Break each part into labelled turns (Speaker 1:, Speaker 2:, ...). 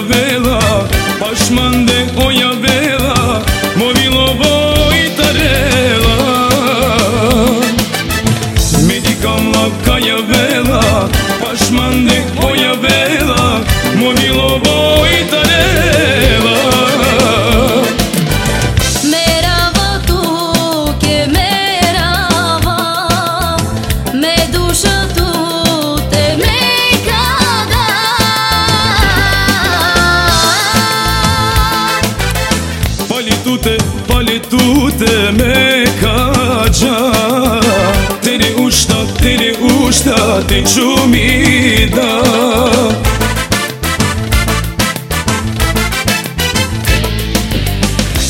Speaker 1: oya vela Paşmande oya vela Movilo boj tarela. Medikam lapka ya vela Paşmande oya vela Movilo boj me ka gja Teri ushta, teri ushta, te qumida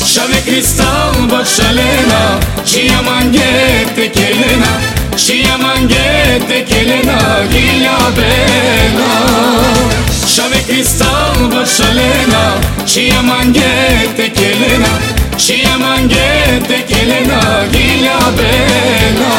Speaker 1: Shave kristal ba shalena Shia mangete kelena Shia mangete kelena Gilja bena. Shave kristal ba shalena Shia mangete kelena Mangete kelena Gilja bena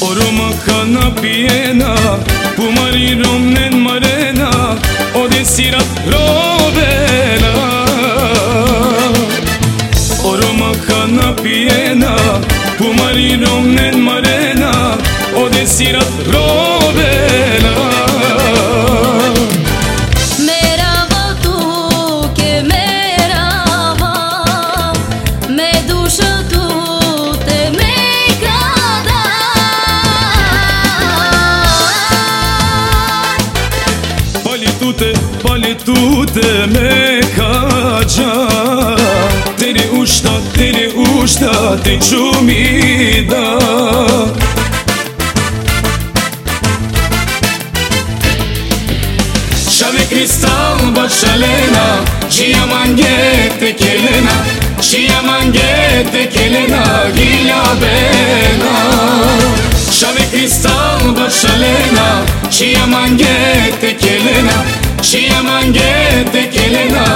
Speaker 1: Oroma kana piena Pumari romnen marena سیرم رو Oroma kana piena Pumari romnen marena. Ode sirat rovela Palitute, palitute me ka gja. Teri ushta, teri ushta, te qumida Shave kristal ba shalena Shia mangete kelena Shia mangete kelena Gilja bena Shave kristal ba shalena Shia mangete kelena Shia mangete kelena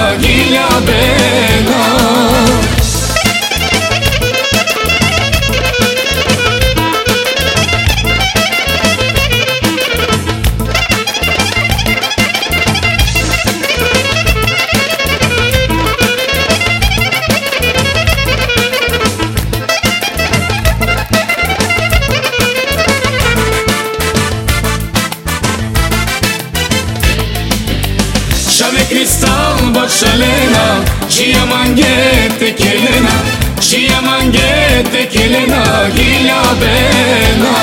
Speaker 1: Ba shalena Shia mangete kelena Shia mangete kelena Gilja bena.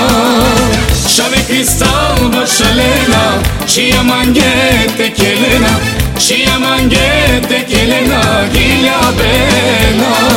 Speaker 1: Shave kristal ba shalena Shia mangete kelena Shia mangete kelena Gilja bena